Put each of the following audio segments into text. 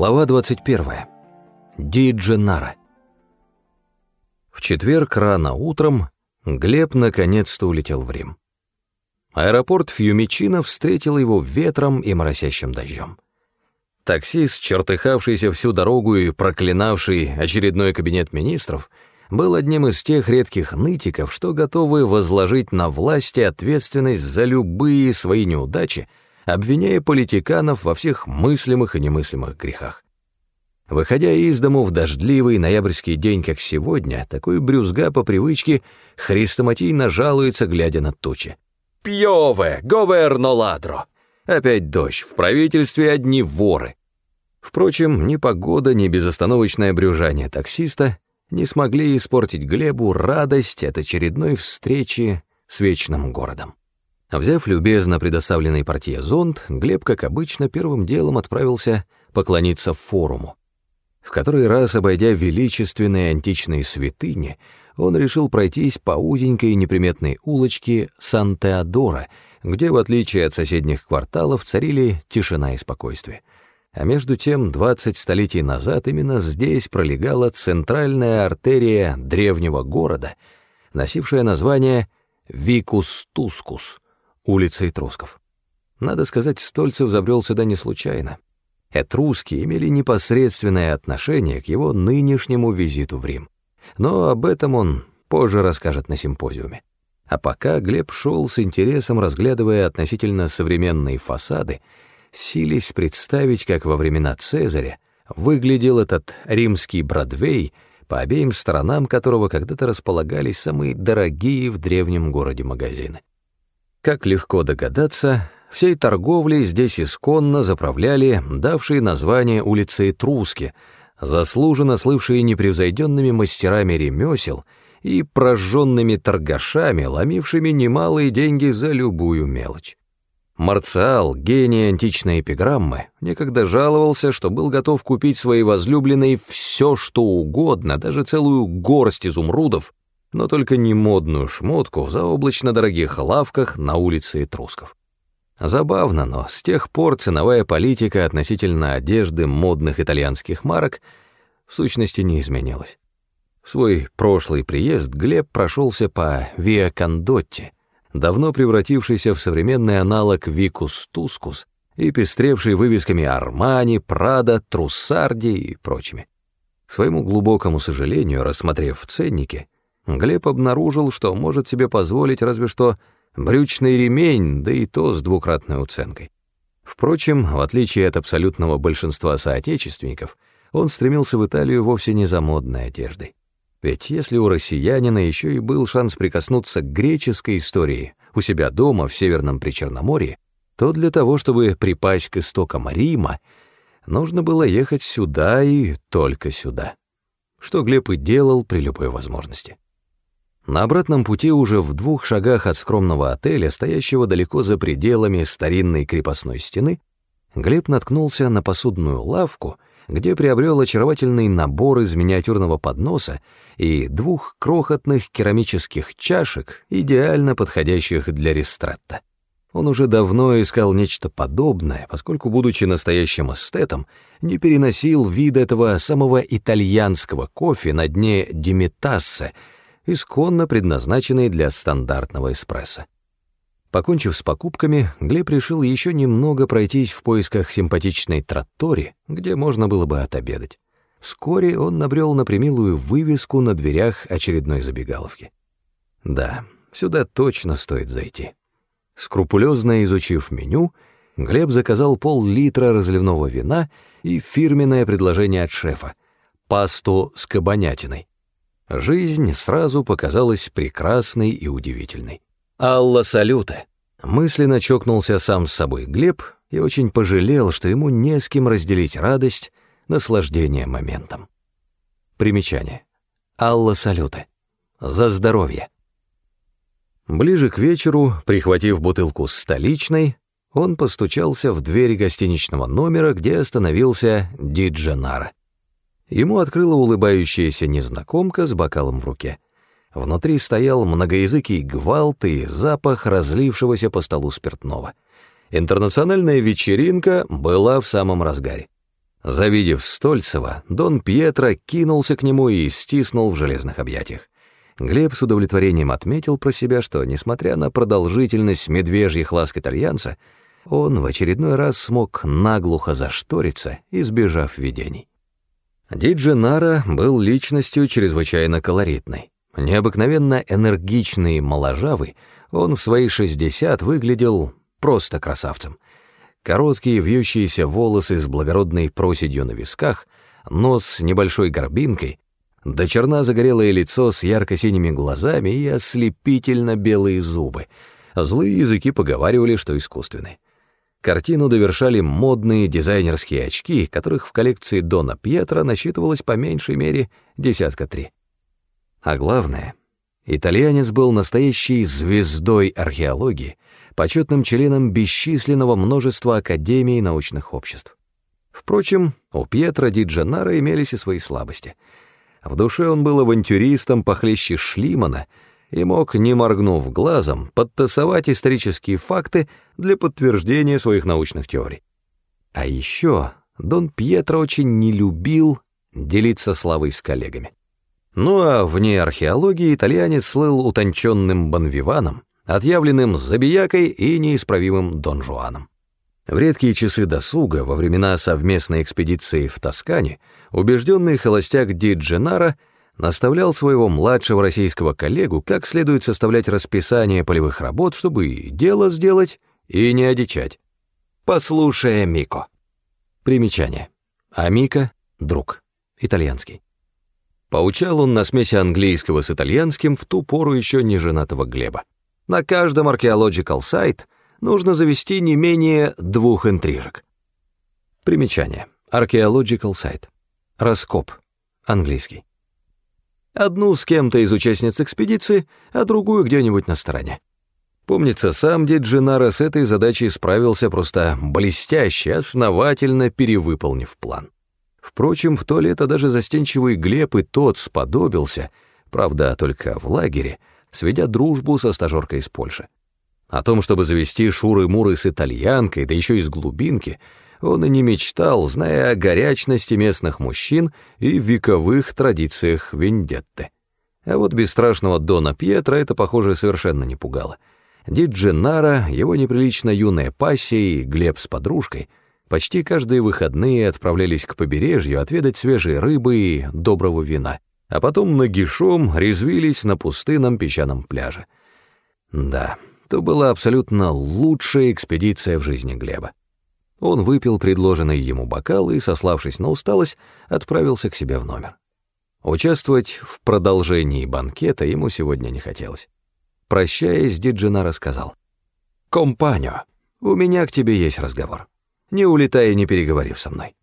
Глава 21. Дидженара. В четверг рано утром Глеб наконец-то улетел в Рим. Аэропорт Фьюмичино встретил его ветром и моросящим дождем. Таксист, чертыхавшийся всю дорогу и проклинавший очередной кабинет министров, был одним из тех редких нытиков, что готовы возложить на власти ответственность за любые свои неудачи, обвиняя политиканов во всех мыслимых и немыслимых грехах. Выходя из дому в дождливый ноябрьский день, как сегодня, такой брюзга по привычке хрестоматийно жалуется, глядя на тучи. «Пьёве! Говерно ладро!» Опять дождь, в правительстве одни воры. Впрочем, ни погода, ни безостановочное брюжание таксиста не смогли испортить Глебу радость от очередной встречи с вечным городом. Взяв любезно предоставленный портье зонт, Глеб, как обычно, первым делом отправился поклониться форуму. В который раз, обойдя величественные античные святыни, он решил пройтись по узенькой неприметной улочке Сан-Теодора, где, в отличие от соседних кварталов, царили тишина и спокойствие. А между тем, 20 столетий назад именно здесь пролегала центральная артерия древнего города, носившая название Викус Улица Этрусков. Надо сказать, Стольцев забрел сюда не случайно. Этруски имели непосредственное отношение к его нынешнему визиту в Рим. Но об этом он позже расскажет на симпозиуме. А пока Глеб шел с интересом, разглядывая относительно современные фасады, сились представить, как во времена Цезаря выглядел этот римский Бродвей, по обеим сторонам которого когда-то располагались самые дорогие в древнем городе магазины. Как легко догадаться, всей торговлей здесь исконно заправляли давшие название улицы Этруски, заслуженно слывшие непревзойденными мастерами ремесел и прожженными торгашами, ломившими немалые деньги за любую мелочь. Марциал, гений античной эпиграммы, некогда жаловался, что был готов купить своей возлюбленной все, что угодно, даже целую горсть изумрудов, но только не модную шмотку в заоблачно дорогих лавках на улице Этрусков. Забавно, но с тех пор ценовая политика относительно одежды модных итальянских марок в сущности не изменилась. В свой прошлый приезд Глеб прошелся по Виа Кондотти, давно превратившийся в современный аналог Викус Тускус и пестревший вывесками Армани, Прада, Труссарди и прочими. К своему глубокому сожалению, рассмотрев ценники, Глеб обнаружил, что может себе позволить разве что брючный ремень, да и то с двукратной уценкой. Впрочем, в отличие от абсолютного большинства соотечественников, он стремился в Италию вовсе не за модной одеждой. Ведь если у россиянина еще и был шанс прикоснуться к греческой истории у себя дома в Северном Причерноморье, то для того, чтобы припасть к истокам Рима, нужно было ехать сюда и только сюда, что Глеб и делал при любой возможности. На обратном пути уже в двух шагах от скромного отеля, стоящего далеко за пределами старинной крепостной стены, Глеб наткнулся на посудную лавку, где приобрел очаровательный набор из миниатюрного подноса и двух крохотных керамических чашек, идеально подходящих для рестретта. Он уже давно искал нечто подобное, поскольку, будучи настоящим эстетом, не переносил вид этого самого итальянского кофе на дне Димитассе, исконно предназначенный для стандартного эспрессо. Покончив с покупками, Глеб решил еще немного пройтись в поисках симпатичной троттории, где можно было бы отобедать. Вскоре он набрел на примилую вывеску на дверях очередной забегаловки. Да, сюда точно стоит зайти. Скрупулезно изучив меню, Глеб заказал пол-литра разливного вина и фирменное предложение от шефа — пасту с кабанятиной. Жизнь сразу показалась прекрасной и удивительной. «Алла салюта!» Мысленно чокнулся сам с собой Глеб и очень пожалел, что ему не с кем разделить радость, наслаждение моментом. Примечание. Алла салюта. За здоровье. Ближе к вечеру, прихватив бутылку с столичной, он постучался в дверь гостиничного номера, где остановился Диджанара. Ему открыла улыбающаяся незнакомка с бокалом в руке. Внутри стоял многоязыкий гвалт и запах разлившегося по столу спиртного. Интернациональная вечеринка была в самом разгаре. Завидев Стольцева, Дон Пьетро кинулся к нему и стиснул в железных объятиях. Глеб с удовлетворением отметил про себя, что, несмотря на продолжительность медвежьих ласк итальянца, он в очередной раз смог наглухо зашториться, избежав видений. Диджи Нара был личностью чрезвычайно колоритной. Необыкновенно энергичный и моложавый, он в свои 60 выглядел просто красавцем. Короткие вьющиеся волосы с благородной проседью на висках, нос с небольшой горбинкой, до черна загорелое лицо с ярко-синими глазами и ослепительно белые зубы. Злые языки поговаривали, что искусственные. Картину довершали модные дизайнерские очки, которых в коллекции Дона Пьетро насчитывалось по меньшей мере десятка три. А главное, итальянец был настоящей звездой археологии, почетным членом бесчисленного множества академий и научных обществ. Впрочем, у Пьетро Ди Дженнаро имелись и свои слабости — в душе он был авантюристом похлеще Шлимана и мог, не моргнув глазом, подтасовать исторические факты для подтверждения своих научных теорий. А еще Дон Пьетро очень не любил делиться славой с коллегами. Ну а вне археологии итальянец слыл утонченным бонвиваном, отъявленным забиякой и неисправимым Дон Жуаном. В редкие часы досуга, во времена совместной экспедиции в Тоскане, убежденный холостяк Ди Дженаро наставлял своего младшего российского коллегу, как следует составлять расписание полевых работ, чтобы и дело сделать, и не одичать. «Послушай, Мико». Примечание. Амика — друг, итальянский. Поучал он на смеси английского с итальянским в ту пору еще не женатого Глеба. На каждом archaeological site нужно завести не менее двух интрижек. Примечание. Archaeological site. Раскоп. Английский. Одну с кем-то из участниц экспедиции, а другую где-нибудь на стороне. Помнится, сам дед Дженара с этой задачей справился просто блестяще, основательно перевыполнив план. Впрочем, в то лето даже застенчивый Глеб и тот сподобился, правда, только в лагере, сведя дружбу со стажеркой из Польши. О том, чтобы завести шуры-муры с итальянкой, да еще из глубинки — он и не мечтал, зная о горячности местных мужчин и вековых традициях вендетты. А вот бесстрашного Дона Пьетро это, похоже, совершенно не пугало. Диджи Нара, его неприлично юная пассия и Глеб с подружкой почти каждые выходные отправлялись к побережью отведать свежей рыбы и доброго вина, а потом нагишом резвились на пустынном песчаном пляже. Да, то была абсолютно лучшая экспедиция в жизни Глеба. Он выпил предложенный ему бокал и, сославшись на усталость, отправился к себе в номер. Участвовать в продолжении банкета ему сегодня не хотелось. Прощаясь, Диджина рассказал. «Компаньо, у меня к тебе есть разговор. Не улетай и не переговорив со мной».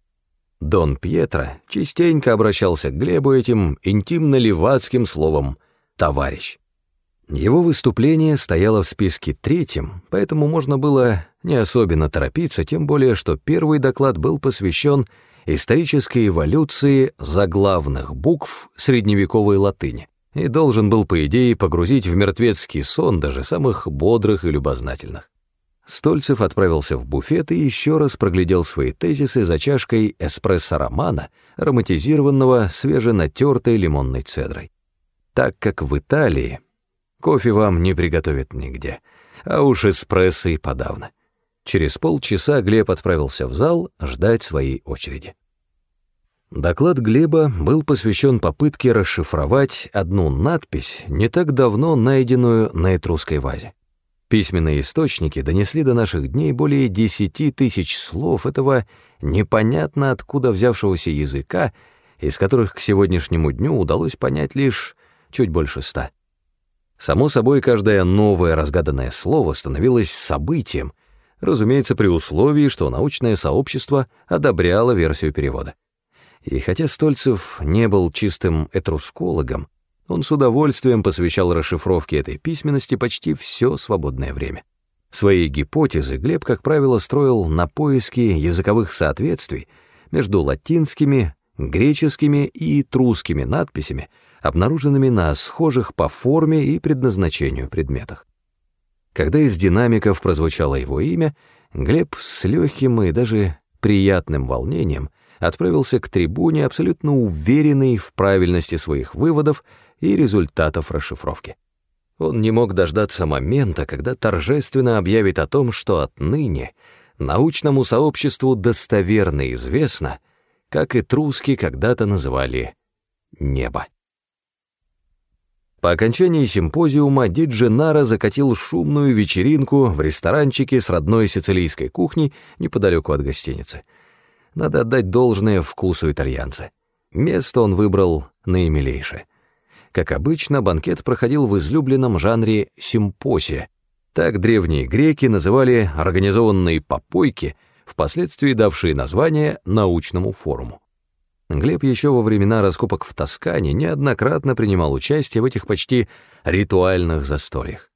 Дон Пьетро частенько обращался к Глебу этим интимно-левацким словом «товарищ». Его выступление стояло в списке третьим, поэтому можно было не особенно торопиться, тем более, что первый доклад был посвящен исторической эволюции заглавных букв средневековой латыни и должен был, по идее, погрузить в мертвецкий сон даже самых бодрых и любознательных. Стольцев отправился в буфет и еще раз проглядел свои тезисы за чашкой эспрессо-романа, ароматизированного свеженатертой лимонной цедрой. Так как в Италии Кофе вам не приготовят нигде, а уж эспрессо и подавно. Через полчаса Глеб отправился в зал ждать своей очереди. Доклад Глеба был посвящен попытке расшифровать одну надпись, не так давно найденную на этрусской вазе. Письменные источники донесли до наших дней более десяти тысяч слов этого непонятно откуда взявшегося языка, из которых к сегодняшнему дню удалось понять лишь чуть больше ста. Само собой, каждое новое разгаданное слово становилось событием, разумеется, при условии, что научное сообщество одобряло версию перевода. И хотя Стольцев не был чистым этрускологом, он с удовольствием посвящал расшифровке этой письменности почти все свободное время. Свои гипотезы Глеб, как правило, строил на поиске языковых соответствий между латинскими, греческими и этрусскими надписями, обнаруженными на схожих по форме и предназначению предметах. Когда из динамиков прозвучало его имя, Глеб с легким и даже приятным волнением отправился к трибуне, абсолютно уверенный в правильности своих выводов и результатов расшифровки. Он не мог дождаться момента, когда торжественно объявит о том, что отныне научному сообществу достоверно известно, как и труски когда-то называли небо. По окончании симпозиума Диджи Нара закатил шумную вечеринку в ресторанчике с родной сицилийской кухней неподалеку от гостиницы. Надо отдать должное вкусу итальянца. Место он выбрал наимилейшее. Как обычно, банкет проходил в излюбленном жанре симпосия. Так древние греки называли организованные попойки, впоследствии давшие название научному форуму. Глеб еще во времена раскопок в Тоскане неоднократно принимал участие в этих почти ритуальных застольях.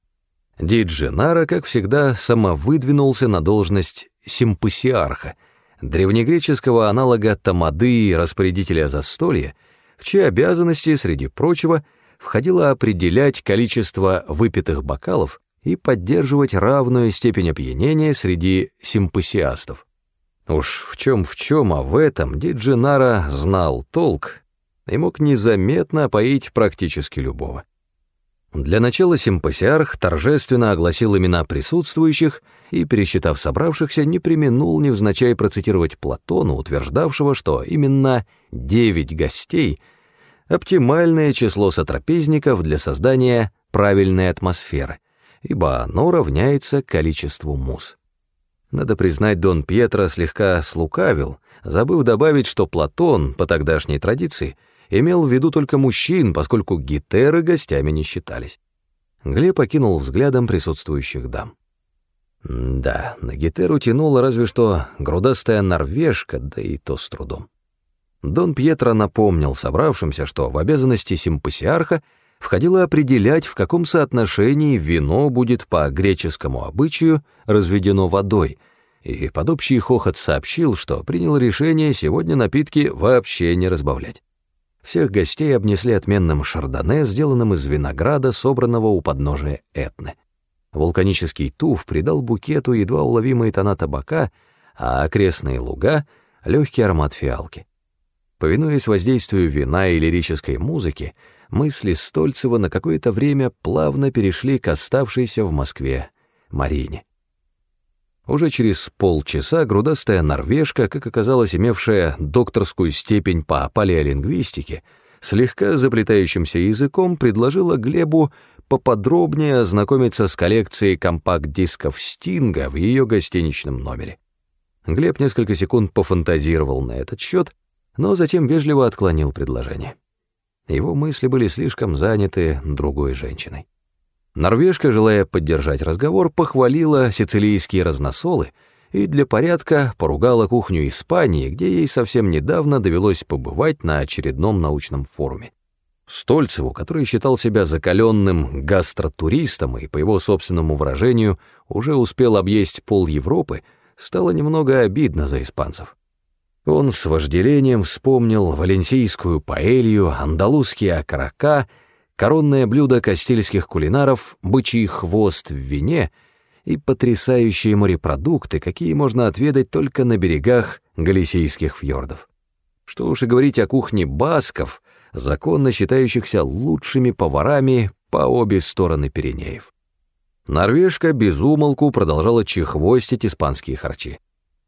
Диджи Нара, как всегда, самовыдвинулся на должность симпосиарха, древнегреческого аналога тамады распорядителя застолья, в чьи обязанности, среди прочего, входило определять количество выпитых бокалов и поддерживать равную степень опьянения среди симпосиастов. Уж в чем в чем, а в этом Диджинара знал толк и мог незаметно опоить практически любого. Для начала симпосиарх торжественно огласил имена присутствующих и, пересчитав собравшихся, не применул невзначай процитировать Платона, утверждавшего, что именно девять гостей — оптимальное число сотрапезников для создания правильной атмосферы, ибо оно равняется количеству мус. Надо признать, Дон Пьетро слегка слукавил, забыв добавить, что Платон, по тогдашней традиции, имел в виду только мужчин, поскольку гетеры гостями не считались. Глеб окинул взглядом присутствующих дам. Да, на гетеру тянула разве что грудастая норвежка, да и то с трудом. Дон Пьетро напомнил собравшимся, что в обязанности симпосиарха входило определять, в каком соотношении вино будет по греческому обычаю разведено водой, и под общий хохот сообщил, что принял решение сегодня напитки вообще не разбавлять. Всех гостей обнесли отменным шардоне, сделанным из винограда, собранного у подножия Этны. Вулканический туф придал букету едва уловимые тона табака, а окрестные луга — легкий аромат фиалки. Повинуясь воздействию вина и лирической музыки, мысли Стольцева на какое-то время плавно перешли к оставшейся в Москве Марине. Уже через полчаса грудастая норвежка, как оказалось имевшая докторскую степень по палеолингвистике, слегка заплетающимся языком предложила Глебу поподробнее ознакомиться с коллекцией компакт-дисков Стинга в ее гостиничном номере. Глеб несколько секунд пофантазировал на этот счет, но затем вежливо отклонил предложение. Его мысли были слишком заняты другой женщиной. Норвежка, желая поддержать разговор, похвалила сицилийские разносолы и для порядка поругала кухню Испании, где ей совсем недавно довелось побывать на очередном научном форуме. Стольцеву, который считал себя закаленным гастротуристом и, по его собственному выражению, уже успел объесть пол Европы, стало немного обидно за испанцев. Он с вожделением вспомнил валенсийскую паэлью, андалузские окорока, коронное блюдо кастильских кулинаров, бычий хвост в вине и потрясающие морепродукты, какие можно отведать только на берегах галисийских фьордов. Что уж и говорить о кухне басков, законно считающихся лучшими поварами по обе стороны Пиренеев. Норвежка безумолку продолжала чехвостить испанские харчи.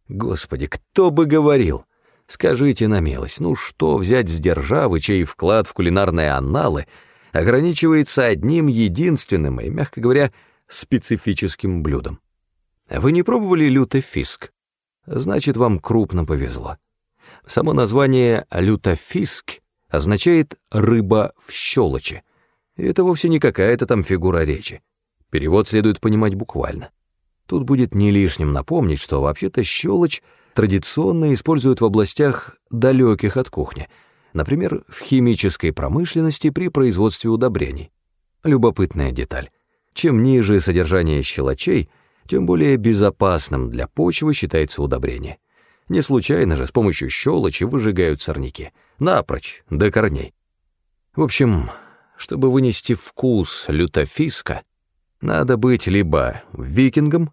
Господи, кто бы говорил? Скажите на милость, ну что взять с державы, чей вклад в кулинарные анналы ограничивается одним единственным и, мягко говоря, специфическим блюдом? Вы не пробовали лютофиск? Значит, вам крупно повезло. Само название лютофиск означает «рыба в щелочи». И это вовсе не какая-то там фигура речи. Перевод следует понимать буквально. Тут будет не лишним напомнить, что вообще-то щелочь традиционно используют в областях далеких от кухни, например, в химической промышленности при производстве удобрений. Любопытная деталь. Чем ниже содержание щелочей, тем более безопасным для почвы считается удобрение. Не случайно же с помощью щелочи выжигают сорняки. Напрочь, до корней. В общем, чтобы вынести вкус лютофиска, надо быть либо викингом,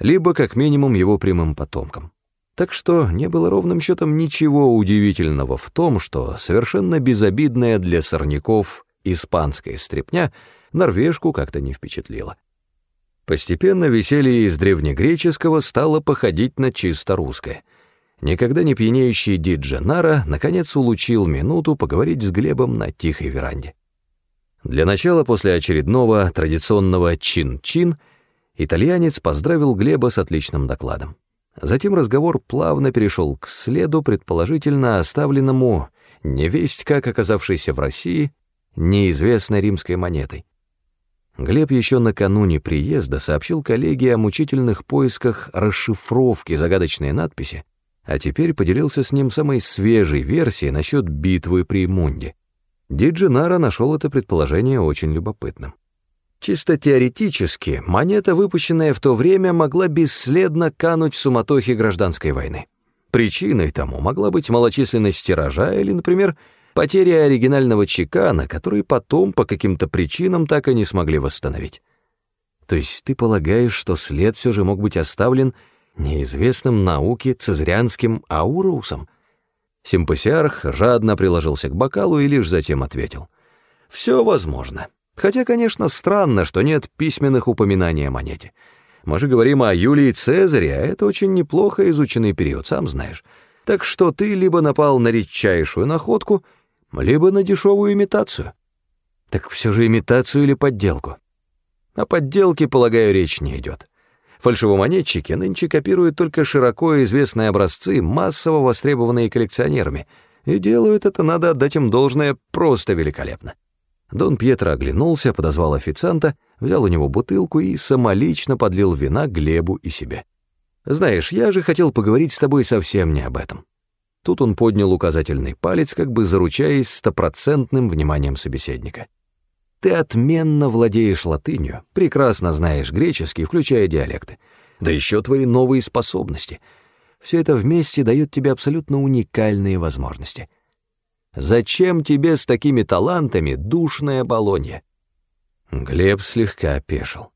либо как минимум его прямым потомком. Так что не было ровным счетом ничего удивительного в том, что совершенно безобидная для сорняков испанская стряпня норвежку как-то не впечатлила. Постепенно веселье из древнегреческого стало походить на чисто русское. Никогда не пьянеющий Диджанара наконец улучил минуту поговорить с Глебом на тихой веранде. Для начала, после очередного традиционного чин-чин, итальянец поздравил Глеба с отличным докладом. Затем разговор плавно перешел к следу, предположительно оставленному, невесть как оказавшейся в России, неизвестной римской монетой. Глеб еще накануне приезда сообщил коллеге о мучительных поисках расшифровки загадочной надписи, а теперь поделился с ним самой свежей версией насчет битвы при Мунде. Диджинара нашел это предположение очень любопытным. Чисто теоретически, монета, выпущенная в то время, могла бесследно кануть в суматохе гражданской войны. Причиной тому могла быть малочисленность тиража или, например, потеря оригинального чекана, который потом по каким-то причинам так и не смогли восстановить. То есть ты полагаешь, что след все же мог быть оставлен неизвестным науке цезрянским Ауроусом? Симпосиарх жадно приложился к бокалу и лишь затем ответил. «Все возможно. Хотя, конечно, странно, что нет письменных упоминаний о монете. Мы же говорим о Юлии Цезаре, а это очень неплохо изученный период, сам знаешь. Так что ты либо напал на редчайшую находку, либо на дешевую имитацию. Так все же имитацию или подделку? О подделке, полагаю, речь не идет. Фальшивомонетчики нынче копируют только широко известные образцы, массово востребованные коллекционерами, и делают это, надо отдать им должное, просто великолепно. Дон Пьетро оглянулся, подозвал официанта, взял у него бутылку и самолично подлил вина Глебу и себе. «Знаешь, я же хотел поговорить с тобой совсем не об этом. Тут он поднял указательный палец, как бы заручаясь стопроцентным вниманием собеседника. «Ты отменно владеешь латынью, прекрасно знаешь греческий, включая диалекты. Да еще твои новые способности. Все это вместе дает тебе абсолютно уникальные возможности. Зачем тебе с такими талантами душная Болонья?» Глеб слегка опешил.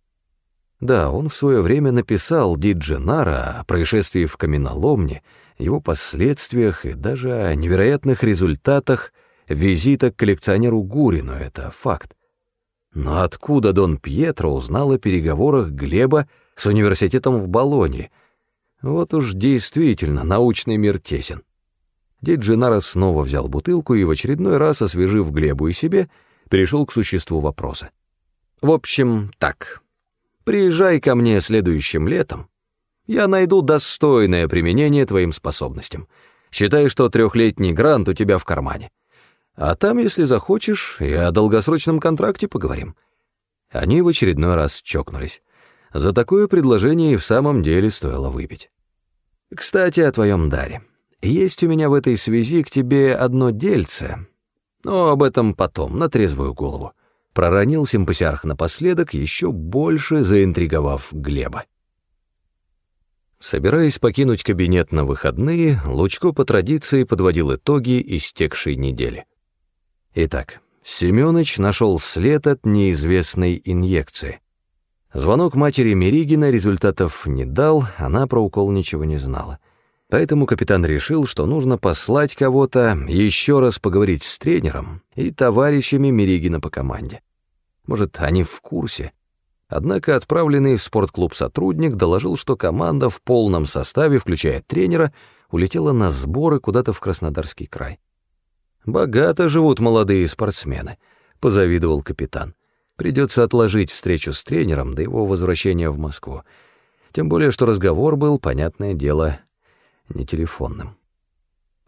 Да, он в свое время написал Диджинара о происшествии в каменоломне, его последствиях и даже о невероятных результатах визита к коллекционеру Гурину, это факт. Но откуда Дон Пьетро узнал о переговорах Глеба с университетом в Болонье? Вот уж действительно научный мир тесен. Диджинара снова взял бутылку и в очередной раз, освежив Глебу и себе, перешел к существу вопроса. «В общем, так. Приезжай ко мне следующим летом, я найду достойное применение твоим способностям. Считай, что трехлетний грант у тебя в кармане. А там, если захочешь, и о долгосрочном контракте поговорим». Они в очередной раз чокнулись. За такое предложение и в самом деле стоило выпить. «Кстати, о твоем даре. Есть у меня в этой связи к тебе одно дельце, но об этом потом, на трезвую голову», — проронил симпосиарх напоследок, еще больше заинтриговав Глеба. Собираясь покинуть кабинет на выходные, Лучко по традиции подводил итоги истекшей недели. Итак, Семёныч нашел след от неизвестной инъекции. Звонок матери Меригина результатов не дал, она про укол ничего не знала. Поэтому капитан решил, что нужно послать кого-то, еще раз поговорить с тренером и товарищами Меригина по команде. Может, они в курсе, Однако отправленный в спортклуб сотрудник доложил, что команда в полном составе, включая тренера, улетела на сборы куда-то в Краснодарский край. «Богато живут молодые спортсмены», — позавидовал капитан. «Придется отложить встречу с тренером до его возвращения в Москву. Тем более, что разговор был, понятное дело, не телефонным».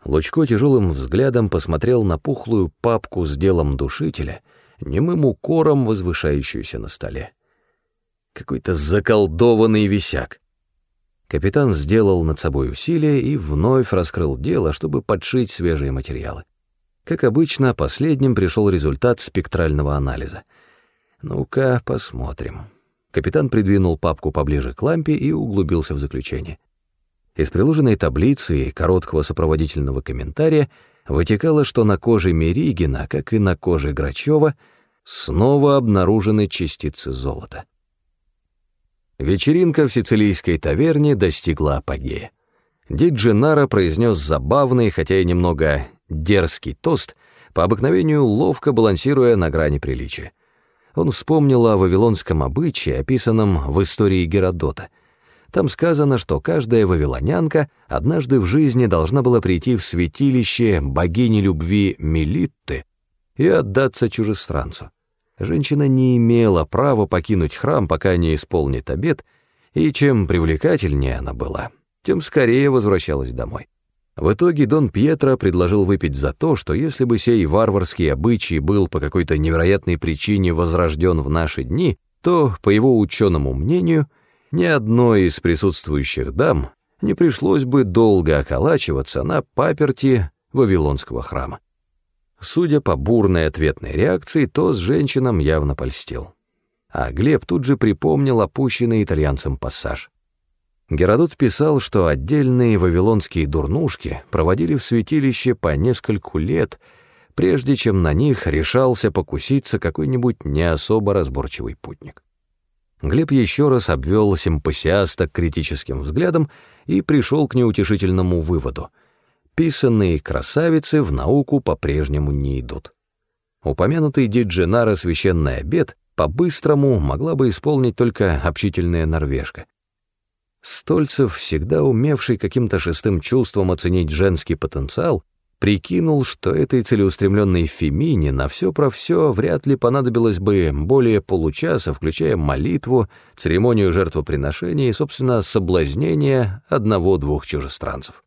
Лучко тяжелым взглядом посмотрел на пухлую папку с делом душителя, немым укором возвышающуюся на столе. Какой-то заколдованный висяк. Капитан сделал над собой усилие и вновь раскрыл дело, чтобы подшить свежие материалы. Как обычно, последним пришел результат спектрального анализа. Ну-ка, посмотрим. Капитан придвинул папку поближе к лампе и углубился в заключение. Из приложенной таблицы и короткого сопроводительного комментария вытекало, что на коже Меригина, как и на коже Грачева, снова обнаружены частицы золота. Вечеринка в сицилийской таверне достигла апогея. Ди Дженаро произнес забавный, хотя и немного дерзкий тост, по обыкновению ловко балансируя на грани приличия. Он вспомнил о вавилонском обычае, описанном в истории Геродота. Там сказано, что каждая вавилонянка однажды в жизни должна была прийти в святилище богини любви Мелитты и отдаться чужестранцу. Женщина не имела права покинуть храм, пока не исполнит обет, и чем привлекательнее она была, тем скорее возвращалась домой. В итоге Дон Пьетро предложил выпить за то, что если бы сей варварский обычай был по какой-то невероятной причине возрожден в наши дни, то, по его ученому мнению, ни одной из присутствующих дам не пришлось бы долго околачиваться на паперти Вавилонского храма. Судя по бурной ответной реакции, то с женщинам явно польстил. А Глеб тут же припомнил опущенный итальянцем пассаж. Геродот писал, что отдельные вавилонские дурнушки проводили в святилище по нескольку лет, прежде чем на них решался покуситься какой-нибудь не особо разборчивый путник. Глеб еще раз обвел симпосиаста критическим взглядом и пришел к неутешительному выводу. Писанные красавицы в науку по-прежнему не идут. Упомянутый Диджинара священный обед по-быстрому могла бы исполнить только общительная норвежка. Стольцев, всегда умевший каким-то шестым чувством оценить женский потенциал, прикинул, что этой целеустремленной Фемине на все про все вряд ли понадобилось бы более получаса, включая молитву, церемонию жертвоприношения и, собственно, соблазнение одного-двух чужестранцев.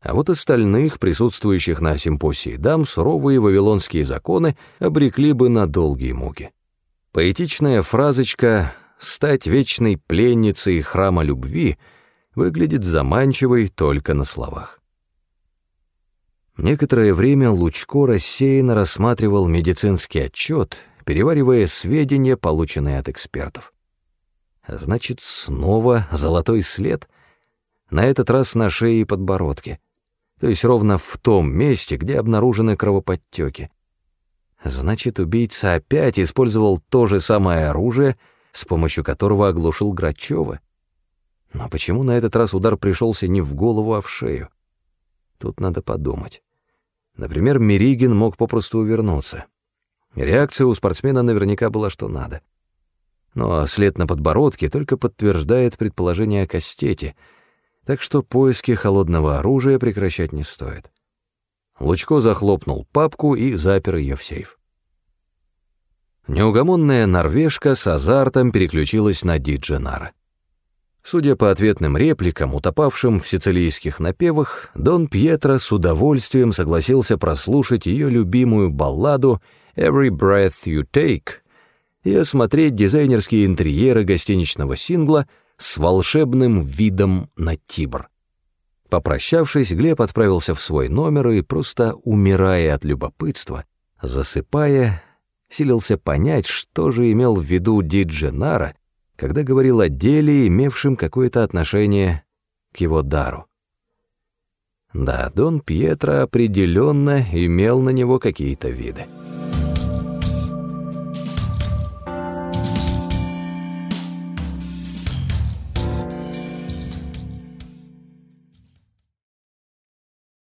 А вот остальных, присутствующих на симпосии дам, суровые вавилонские законы обрекли бы на долгие муки. Поэтичная фразочка стать вечной пленницей храма любви выглядит заманчивой только на словах. Некоторое время Лучко рассеянно рассматривал медицинский отчет, переваривая сведения, полученные от экспертов. Значит, снова золотой след, на этот раз на шее и подбородке, то есть ровно в том месте, где обнаружены кровоподтеки. Значит, убийца опять использовал то же самое оружие — с помощью которого оглушил Грачева. Но почему на этот раз удар пришелся не в голову, а в шею? Тут надо подумать. Например, Меригин мог попросту увернуться. Реакция у спортсмена наверняка была что надо. Но след на подбородке только подтверждает предположение о кастете, так что поиски холодного оружия прекращать не стоит. Лучко захлопнул папку и запер ее в сейф. Неугомонная норвежка с азартом переключилась на Дидженара. Судя по ответным репликам, утопавшим в сицилийских напевах, Дон Пьетро с удовольствием согласился прослушать ее любимую балладу «Every Breath You Take» и осмотреть дизайнерские интерьеры гостиничного сингла с волшебным видом на Тибр. Попрощавшись, Глеб отправился в свой номер и, просто умирая от любопытства, засыпая, силился понять, что же имел в виду Дидженара, когда говорил о деле, имевшем какое-то отношение к его дару. Да, Дон Пьетро определенно имел на него какие-то виды.